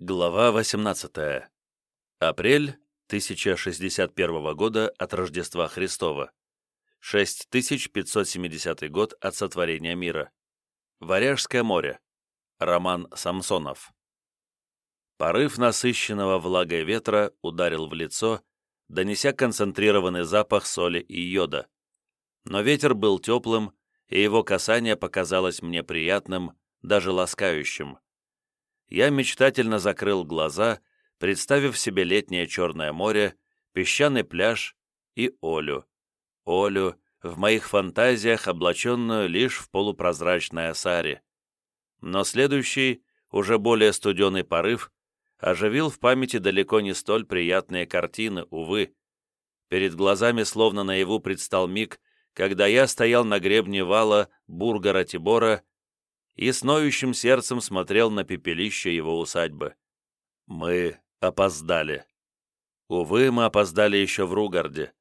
Глава 18. Апрель 1061 года от Рождества Христова. 6570 год от сотворения мира. Варяжское море. Роман Самсонов. Порыв насыщенного влагой ветра ударил в лицо, донеся концентрированный запах соли и йода. Но ветер был теплым, и его касание показалось мне приятным, даже ласкающим я мечтательно закрыл глаза, представив себе летнее Черное море, песчаный пляж и Олю. Олю, в моих фантазиях облаченную лишь в полупрозрачной осаре. Но следующий, уже более студеный порыв, оживил в памяти далеко не столь приятные картины, увы. Перед глазами словно наяву предстал миг, когда я стоял на гребне вала Бурга-Ратибора и с ноющим сердцем смотрел на пепелище его усадьбы. Мы опоздали. Увы, мы опоздали еще в Ругарде.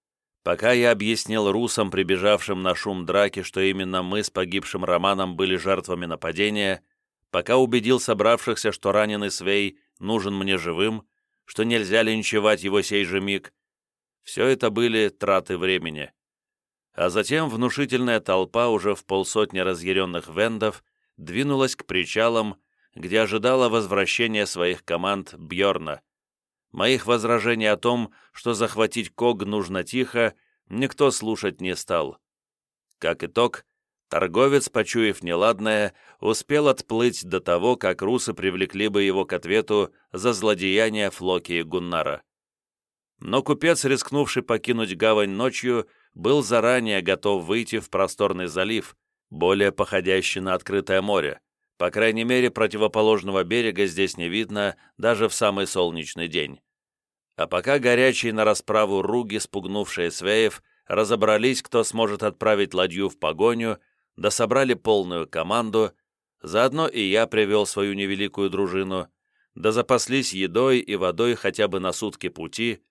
Пока я объяснил русам, прибежавшим на шум драки, что именно мы с погибшим Романом были жертвами нападения, пока убедил собравшихся, что раненый Свей нужен мне живым, что нельзя линчевать его сей же миг, все это были траты времени. А затем внушительная толпа уже в полсотни разъяренных вендов двинулась к причалам, где ожидала возвращения своих команд Бьорна. Моих возражений о том, что захватить Ког нужно тихо, никто слушать не стал. Как итог, торговец, почуяв неладное, успел отплыть до того, как русы привлекли бы его к ответу за злодеяния Флоки и Гуннара. Но купец, рискнувший покинуть гавань ночью, был заранее готов выйти в просторный залив, более походящий на открытое море. По крайней мере, противоположного берега здесь не видно даже в самый солнечный день. А пока горячие на расправу руги, спугнувшие свеев, разобрались, кто сможет отправить ладью в погоню, да собрали полную команду, заодно и я привел свою невеликую дружину, да запаслись едой и водой хотя бы на сутки пути,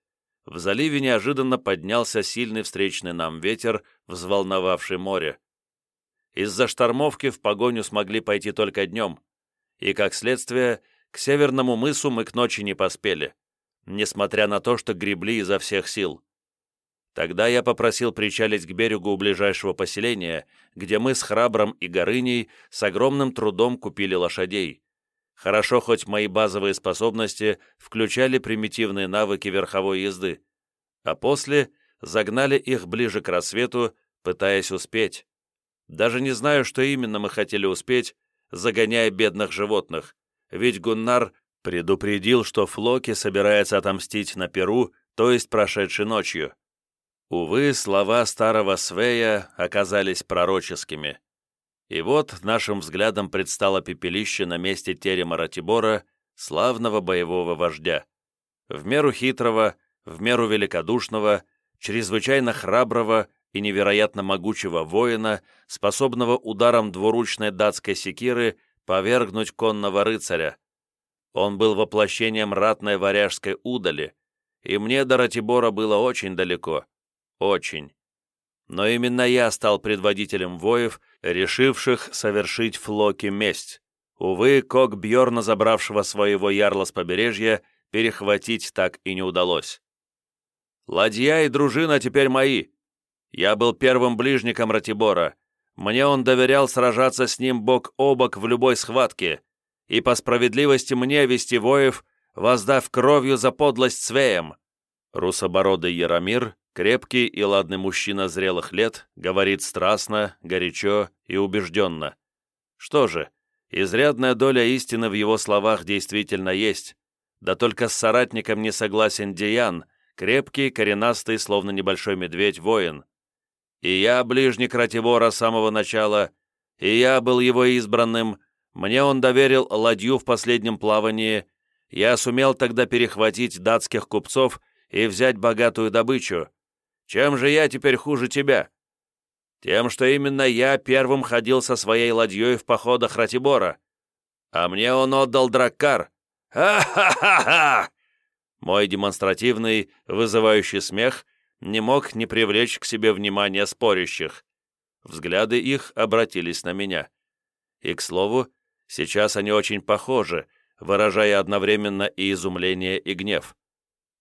в заливе неожиданно поднялся сильный встречный нам ветер, взволновавший море. Из-за штормовки в погоню смогли пойти только днем, и, как следствие, к северному мысу мы к ночи не поспели, несмотря на то, что гребли изо всех сил. Тогда я попросил причалить к берегу у ближайшего поселения, где мы с Храбром и Горыней с огромным трудом купили лошадей. Хорошо, хоть мои базовые способности включали примитивные навыки верховой езды, а после загнали их ближе к рассвету, пытаясь успеть. Даже не знаю, что именно мы хотели успеть, загоняя бедных животных, ведь Гуннар предупредил, что Флоки собирается отомстить на Перу, то есть прошедшей ночью. Увы, слова старого Свея оказались пророческими. И вот нашим взглядом предстало пепелище на месте терема Ратибора, славного боевого вождя. В меру хитрого, в меру великодушного, чрезвычайно храброго и невероятно могучего воина, способного ударом двуручной датской секиры повергнуть конного рыцаря. Он был воплощением ратной варяжской удали, и мне до Ратибора было очень далеко. Очень. Но именно я стал предводителем воев, решивших совершить Флоки месть. Увы, Кок Бьорна, забравшего своего ярла с побережья, перехватить так и не удалось. «Ладья и дружина теперь мои», я был первым ближником Ратибора. Мне он доверял сражаться с ним бок о бок в любой схватке, и по справедливости мне вести воев, воздав кровью за подлость свеем. Русобородый Яромир, крепкий и ладный мужчина зрелых лет, говорит страстно, горячо и убежденно. Что же, изрядная доля истины в его словах действительно есть, да только с соратником не согласен Диан, крепкий, коренастый, словно небольшой медведь, воин. И я ближник Ратибора с самого начала, и я был его избранным, мне он доверил ладью в последнем плавании, я сумел тогда перехватить датских купцов и взять богатую добычу. Чем же я теперь хуже тебя? Тем, что именно я первым ходил со своей ладьей в походах Ратибора. А мне он отдал Драккар. Ха-ха-ха-ха! Мой демонстративный, вызывающий смех — не мог не привлечь к себе внимания спорящих. Взгляды их обратились на меня. И, к слову, сейчас они очень похожи, выражая одновременно и изумление, и гнев.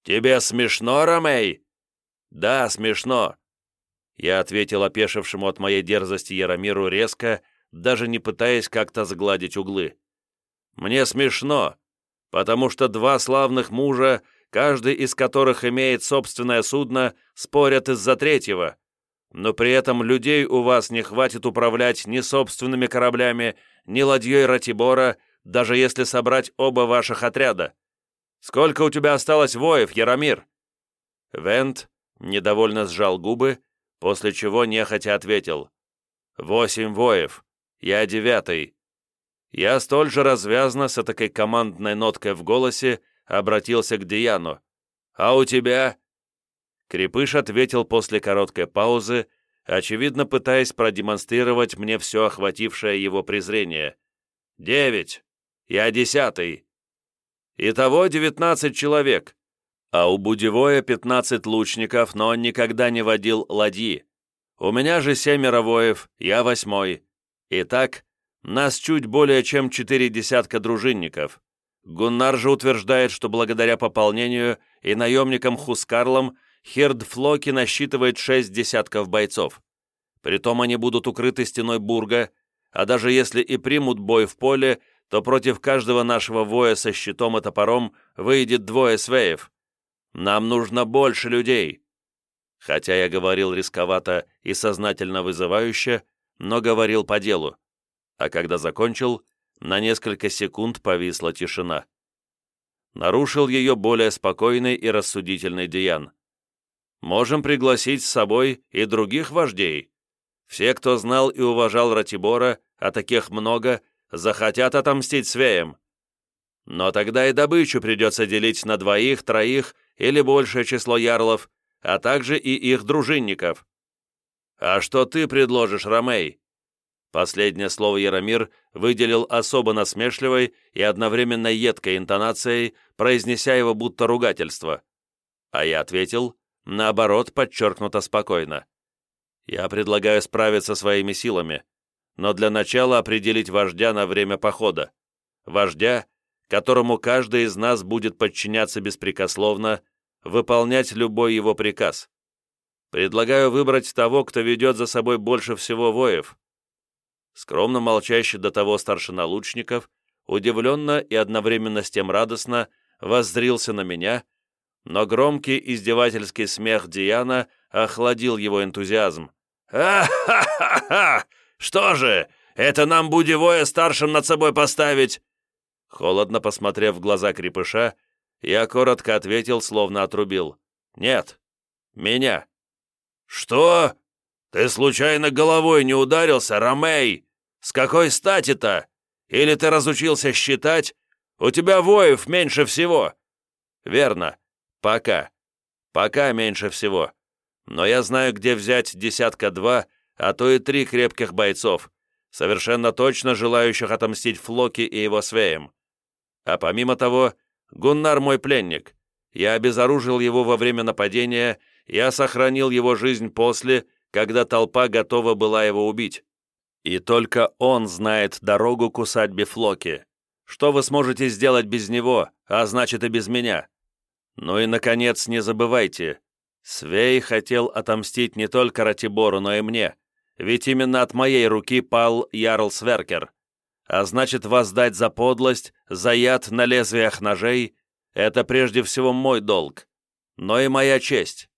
«Тебе смешно, Ромей?» «Да, смешно», я ответил опешившему от моей дерзости Яромиру резко, даже не пытаясь как-то сгладить углы. «Мне смешно, потому что два славных мужа, каждый из которых имеет собственное судно, спорят из-за третьего, но при этом людей у вас не хватит управлять ни собственными кораблями, ни ладьей Ратибора, даже если собрать оба ваших отряда. Сколько у тебя осталось воев, Яромир?» Вент недовольно сжал губы, после чего нехотя ответил. «Восемь воев. Я девятый». Я столь же развязно, с такой командной ноткой в голосе, обратился к Дияну. «А у тебя?» Крепыш ответил после короткой паузы, очевидно пытаясь продемонстрировать мне все охватившее его презрение. «Девять. Я десятый. Итого девятнадцать человек а у Будевоя 15 лучников, но он никогда не водил ладьи. У меня же семеро воев, я восьмой. Итак, нас чуть более чем четыре десятка дружинников. Гуннар же утверждает, что благодаря пополнению и наемникам Хускарлам Хирд Флоки насчитывает шесть десятков бойцов. Притом они будут укрыты стеной Бурга, а даже если и примут бой в поле, то против каждого нашего воя со щитом и топором выйдет двое свеев. Нам нужно больше людей!» Хотя я говорил рисковато и сознательно вызывающе, но говорил по делу. А когда закончил, на несколько секунд повисла тишина. Нарушил ее более спокойный и рассудительный Диан. «Можем пригласить с собой и других вождей. Все, кто знал и уважал Ратибора, а таких много, захотят отомстить свеям. Но тогда и добычу придется делить на двоих, троих или большее число ярлов, а также и их дружинников. А что ты предложишь, Ромей?» Последнее слово Яромир выделил особо насмешливой и одновременно едкой интонацией, произнеся его будто ругательство. А я ответил, наоборот, подчеркнуто спокойно. «Я предлагаю справиться своими силами, но для начала определить вождя на время похода. Вождя, которому каждый из нас будет подчиняться беспрекословно, выполнять любой его приказ. Предлагаю выбрать того, кто ведет за собой больше всего воев. Скромно молчащий до того старшина лучников, удивленно и одновременно с тем радостно, воззрился на меня, но громкий издевательский смех Диана охладил его энтузиазм. «А-ха-ха-ха! Что же, это нам Будевое старшим над собой поставить? Холодно посмотрев в глаза крепыша, я коротко ответил, словно отрубил. «Нет, меня». «Что? Ты случайно головой не ударился, Ромей? С какой стати-то? Или ты разучился считать? У тебя воев меньше всего». «Верно. Пока. Пока меньше всего. Но я знаю, где взять десятка-два, а то и три крепких бойцов, совершенно точно желающих отомстить Флоки и его свеям. А помимо того, Гуннар мой пленник. Я обезоружил его во время нападения, я сохранил его жизнь после, когда толпа готова была его убить. И только он знает дорогу к усадьбе Флоки. Что вы сможете сделать без него, а значит и без меня? Ну и, наконец, не забывайте, Свей хотел отомстить не только Ратибору, но и мне, ведь именно от моей руки пал Ярл Сверкер а значит воздать за подлость, за яд на лезвиях ножей — это прежде всего мой долг, но и моя честь.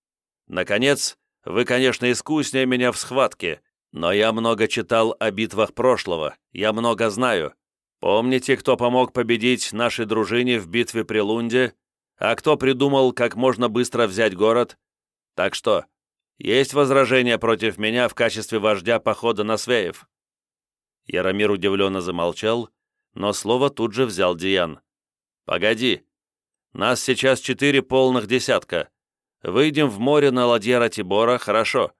Наконец, вы, конечно, искуснее меня в схватке, но я много читал о битвах прошлого, я много знаю. Помните, кто помог победить нашей дружине в битве при Лунде, а кто придумал, как можно быстро взять город? Так что, есть возражения против меня в качестве вождя похода на Свеев?» Яромир удивленно замолчал, но слово тут же взял Диан. «Погоди. Нас сейчас четыре полных десятка. Выйдем в море на ладье Ратибора, хорошо.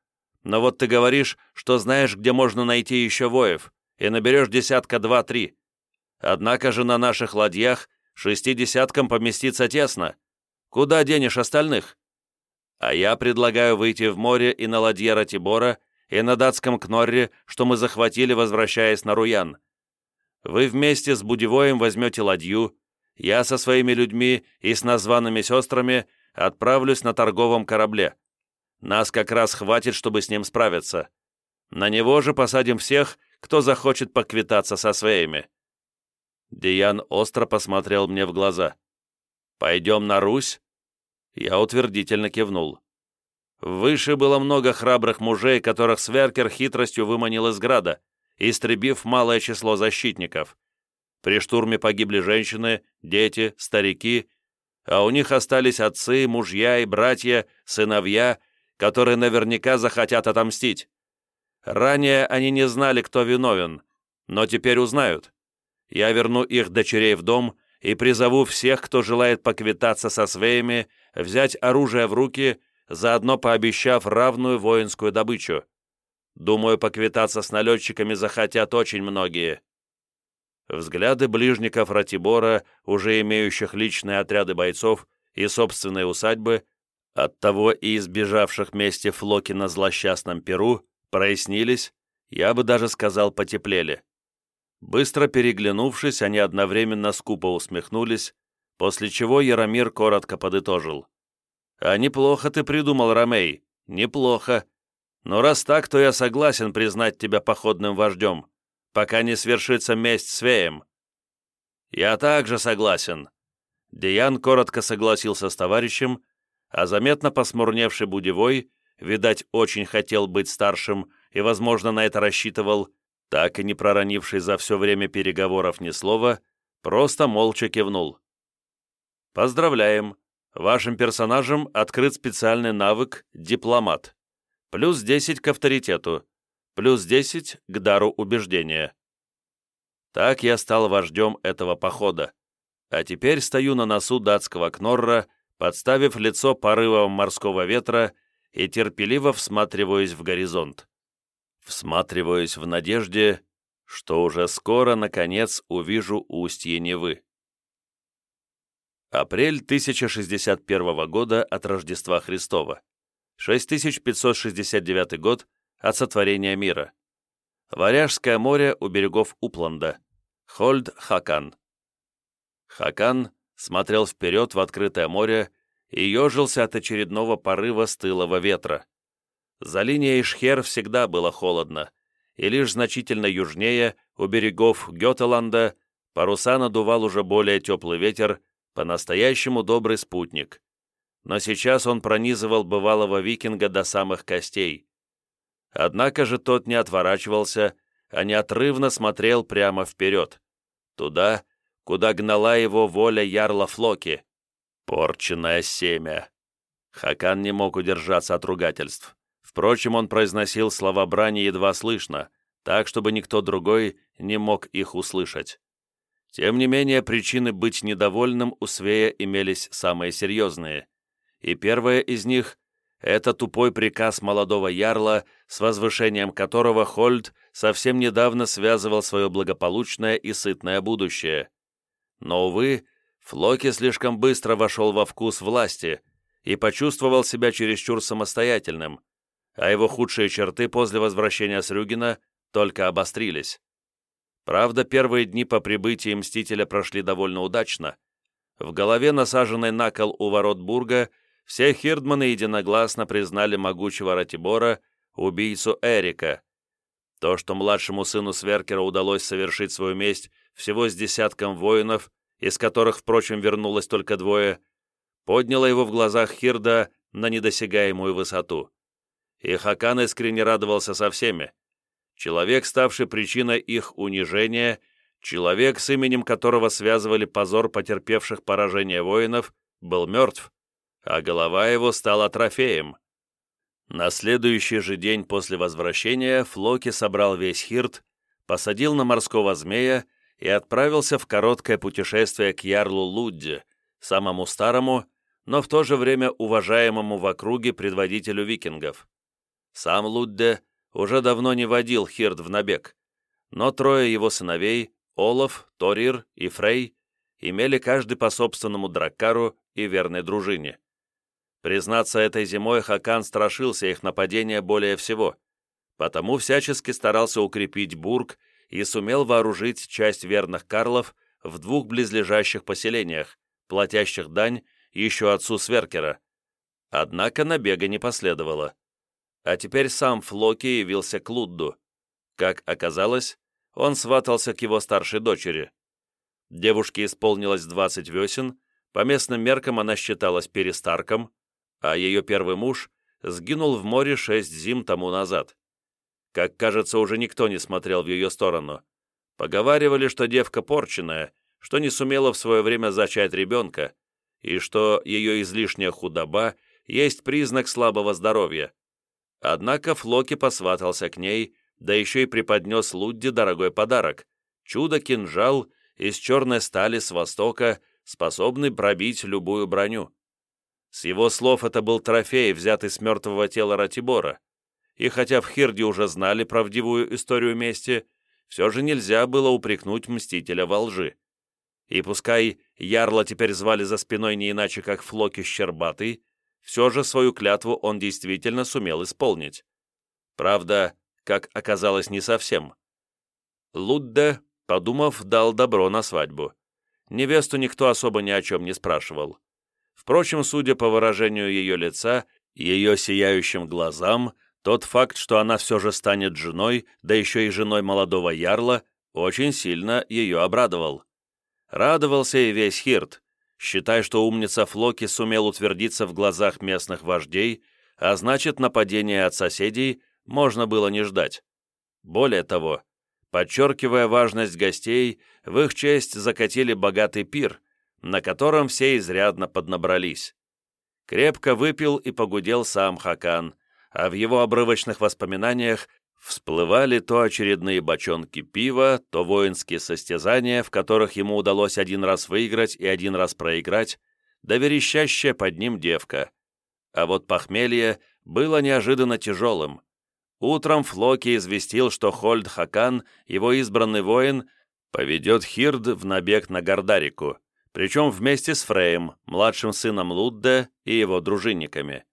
Но вот ты говоришь, что знаешь, где можно найти еще воев, и наберешь десятка два-три. Однако же на наших ладьях шести десяткам поместиться тесно. Куда денешь остальных? А я предлагаю выйти в море и на ладье Ратибора и на датском Кнорре, что мы захватили, возвращаясь на Руян. Вы вместе с Будевоем возьмете ладью, я со своими людьми и с названными сестрами отправлюсь на торговом корабле. Нас как раз хватит, чтобы с ним справиться. На него же посадим всех, кто захочет поквитаться со своими». Диан остро посмотрел мне в глаза. «Пойдем на Русь?» Я утвердительно кивнул. Выше было много храбрых мужей, которых Сверкер хитростью выманил из града, истребив малое число защитников. При штурме погибли женщины, дети, старики, а у них остались отцы, мужья и братья, сыновья, которые наверняка захотят отомстить. Ранее они не знали, кто виновен, но теперь узнают. Я верну их дочерей в дом и призову всех, кто желает поквитаться со свеями, взять оружие в руки, заодно пообещав равную воинскую добычу. Думаю, поквитаться с налетчиками захотят очень многие. Взгляды ближников Ратибора, уже имеющих личные отряды бойцов и собственные усадьбы, оттого и избежавших вместе Флоки на злосчастном Перу, прояснились, я бы даже сказал, потеплели. Быстро переглянувшись, они одновременно скупо усмехнулись, после чего Яромир коротко подытожил. «А неплохо ты придумал, Ромей, неплохо. Но раз так, то я согласен признать тебя походным вождем пока не свершится месть с Веем». «Я также согласен». Диан коротко согласился с товарищем, а заметно посмурневший Будевой, видать, очень хотел быть старшим и, возможно, на это рассчитывал, так и не проронивший за все время переговоров ни слова, просто молча кивнул. «Поздравляем! Вашим персонажем открыт специальный навык «Дипломат». Плюс 10 к авторитету, плюс 10 к дару убеждения. Так я стал вождем этого похода, а теперь стою на носу датского Кнорра, подставив лицо порывом морского ветра и терпеливо всматриваюсь в горизонт. Всматриваюсь в надежде, что уже скоро, наконец, увижу устье Невы. Апрель 1061 года от Рождества Христова. 6569 год от сотворения мира. Варяжское море у берегов Упланда. Хольд Хакан. Хакан смотрел вперед в открытое море и ежился от очередного порыва стылого ветра. За линией Шхер всегда было холодно, и лишь значительно южнее, у берегов Гетеланда, паруса надувал уже более теплый ветер, по-настоящему добрый спутник. Но сейчас он пронизывал бывалого викинга до самых костей. Однако же тот не отворачивался, а неотрывно смотрел прямо вперед, туда, куда гнала его воля ярла Флоки. Порченное семя. Хакан не мог удержаться от ругательств. Впрочем, он произносил слова брани едва слышно, так, чтобы никто другой не мог их услышать. Тем не менее, причины быть недовольным у Свея имелись самые серьезные, и первая из них это тупой приказ молодого ярла, с возвышением которого Хольд совсем недавно связывал свое благополучное и сытное будущее. Но, увы, Флоки слишком быстро вошел во вкус власти и почувствовал себя чересчур самостоятельным, а его худшие черты после возвращения с Рюгина только обострились. Правда, первые дни по прибытии Мстителя прошли довольно удачно. В голове, насаженной на кол у ворот Бурга, все хирдманы единогласно признали могучего Ратибора убийцу Эрика. То, что младшему сыну Сверкера удалось совершить свою месть всего с десятком воинов, из которых, впрочем, вернулось только двое, подняло его в глазах Хирда на недосягаемую высоту. И Хакан искренне радовался со всеми. Человек, ставший причиной их унижения, человек, с именем которого связывали позор потерпевших поражение воинов, был мертв, а голова его стала трофеем. На следующий же день после возвращения Флоки собрал весь хирт, посадил на морского змея и отправился в короткое путешествие к Ярлу Лудде, самому старому, но в то же время уважаемому в округе предводителю викингов. Сам Лудде уже давно не водил Хирт в набег, но трое его сыновей, Олаф, Торир и Фрей, имели каждый по собственному драккару и верной дружине. Признаться, этой зимой Хакан страшился их нападения более всего, потому всячески старался укрепить Бург и сумел вооружить часть верных карлов в двух близлежащих поселениях, платящих дань еще отцу Сверкера. Однако набега не последовало. А теперь сам Флоки явился к Лудду. Как оказалось, он сватался к его старшей дочери. Девушке исполнилось 20 весен, по местным меркам она считалась перестарком, а ее первый муж сгинул в море шесть зим тому назад. Как кажется, уже никто не смотрел в ее сторону. Поговаривали, что девка порченная, что не сумела в свое время зачать ребенка, и что ее излишняя худоба есть признак слабого здоровья. Однако Флоки посватался к ней, да еще и преподнес Лудди дорогой подарок — чудо-кинжал из черной стали с востока, способный пробить любую броню. С его слов это был трофей, взятый с мертвого тела Ратибора. И хотя в Хирде уже знали правдивую историю мести, все же нельзя было упрекнуть Мстителя во лжи. И пускай Ярла теперь звали за спиной не иначе, как Флоки Щербатый, все же свою клятву он действительно сумел исполнить. Правда, как оказалось, не совсем. Лудде, подумав, дал добро на свадьбу. Невесту никто особо ни о чем не спрашивал. Впрочем, судя по выражению ее лица, ее сияющим глазам, тот факт, что она все же станет женой, да еще и женой молодого ярла, очень сильно ее обрадовал. Радовался и весь Хирт, считая, что умница Флоки сумел утвердиться в глазах местных вождей, а значит, нападения от соседей можно было не ждать. Более того, подчеркивая важность гостей, в их честь закатили богатый пир, на котором все изрядно поднабрались. Крепко выпил и погудел сам Хакан, а в его обрывочных воспоминаниях всплывали то очередные бочонки пива, то воинские состязания, в которых ему удалось один раз выиграть и один раз проиграть, да верещащая под ним девка. А вот похмелье было неожиданно тяжелым. Утром Флоки известил, что Хольд Хакан, его избранный воин, поведет Хирд в набег на Гардарику, причем вместе с Фреем, младшим сыном Лудде и его дружинниками.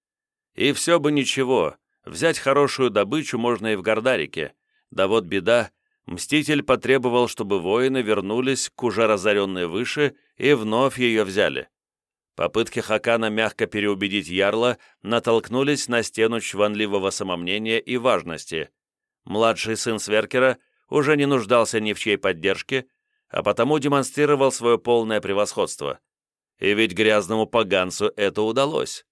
И все бы ничего, взять хорошую добычу можно и в Гардарике, да вот беда, Мститель потребовал, чтобы воины вернулись к уже разоренной выше и вновь ее взяли. Попытки Хакана мягко переубедить Ярла натолкнулись на стену чванливого самомнения и важности. Младший сын Сверкера уже не нуждался ни в чьей поддержке, а потому демонстрировал свое полное превосходство. И ведь грязному поганцу это удалось.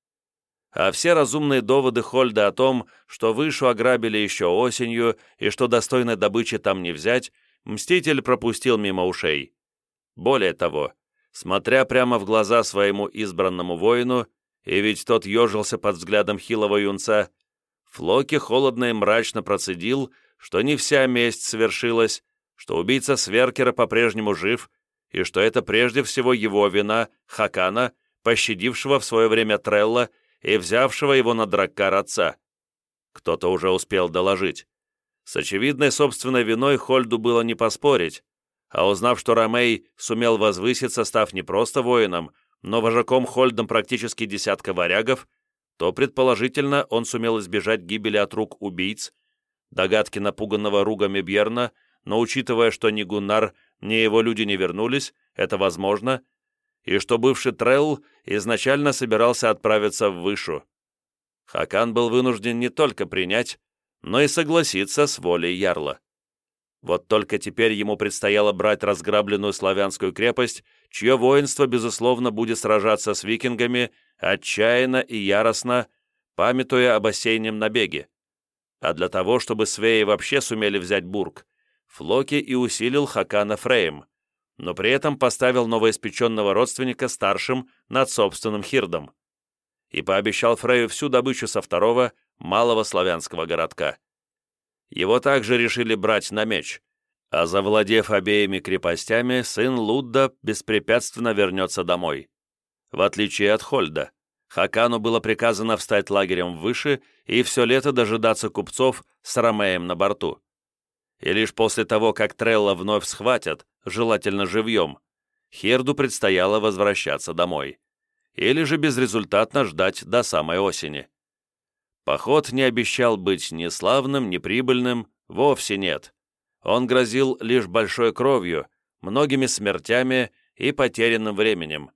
А все разумные доводы Хольда о том, что Вышу ограбили еще осенью и что достойной добычи там не взять, Мститель пропустил мимо ушей. Более того, смотря прямо в глаза своему избранному воину, и ведь тот ежился под взглядом хилого юнца, Флоки холодно и мрачно процедил, что не вся месть свершилась, что убийца Сверкера по-прежнему жив, и что это прежде всего его вина, Хакана, пощадившего в свое время Трелла и взявшего его на драккар отца. Кто-то уже успел доложить. С очевидной собственной виной Хольду было не поспорить, а узнав, что Ромей сумел возвыситься, став не просто воином, но вожаком Хольдом практически десятка варягов, то, предположительно, он сумел избежать гибели от рук убийц, догадки напуганного ругами Бьерна но учитывая, что ни Гуннар, ни его люди не вернулись, это возможно, и что бывший Трелл изначально собирался отправиться в Вышу. Хакан был вынужден не только принять, но и согласиться с волей Ярла. Вот только теперь ему предстояло брать разграбленную славянскую крепость, чье воинство, безусловно, будет сражаться с викингами отчаянно и яростно, памятуя об осеннем набеге. А для того, чтобы свеи вообще сумели взять Бург, Флоки и усилил Хакана Фрейм, но при этом поставил новоиспеченного родственника старшим над собственным Хирдом и пообещал Фрею всю добычу со второго, малого славянского городка. Его также решили брать на меч, а завладев обеими крепостями, сын Лудда беспрепятственно вернется домой. В отличие от Хольда, Хакану было приказано встать лагерем выше и все лето дожидаться купцов с Ромеем на борту и лишь после того, как Трелла вновь схватят, желательно живьем, Херду предстояло возвращаться домой. Или же безрезультатно ждать до самой осени. Поход не обещал быть ни славным, ни прибыльным, вовсе нет. Он грозил лишь большой кровью, многими смертями и потерянным временем.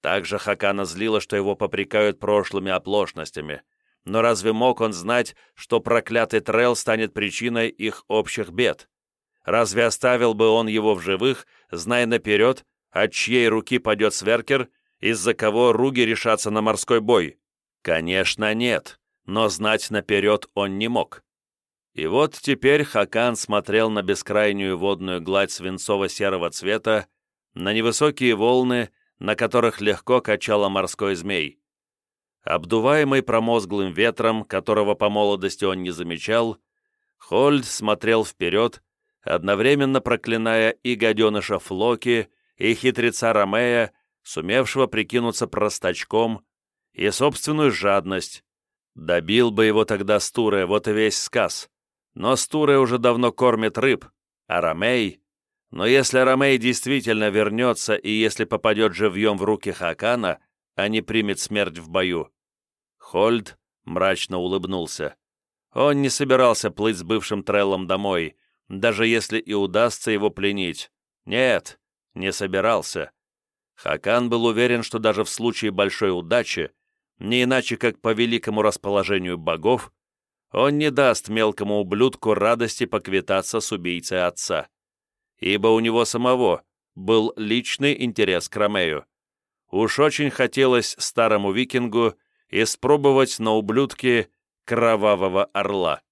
Также Хакана злило, что его попрекают прошлыми оплошностями. Но разве мог он знать, что проклятый Трел станет причиной их общих бед? Разве оставил бы он его в живых, зная наперед, от чьей руки падет Сверкер, из-за кого руги решатся на морской бой? Конечно, нет, но знать наперед он не мог. И вот теперь Хакан смотрел на бескрайнюю водную гладь свинцово-серого цвета, на невысокие волны, на которых легко качало морской змей. Обдуваемый промозглым ветром, которого по молодости он не замечал, Хольд смотрел вперед, одновременно проклиная и гаденыша Флоки, и хитреца Ромея, сумевшего прикинуться простачком, и собственную жадность. Добил бы его тогда Стуре, вот и весь сказ. Но Стуре уже давно кормит рыб, а Ромей... Но если Ромей действительно вернется и если попадет живьем в руки Хакана, а не примет смерть в бою. Хольд мрачно улыбнулся. Он не собирался плыть с бывшим Треллом домой, даже если и удастся его пленить. Нет, не собирался. Хакан был уверен, что даже в случае большой удачи, не иначе как по великому расположению богов, он не даст мелкому ублюдку радости поквитаться с убийцей отца. Ибо у него самого был личный интерес к Ромею. Уж очень хотелось старому викингу испробовать на ублюдке кровавого орла.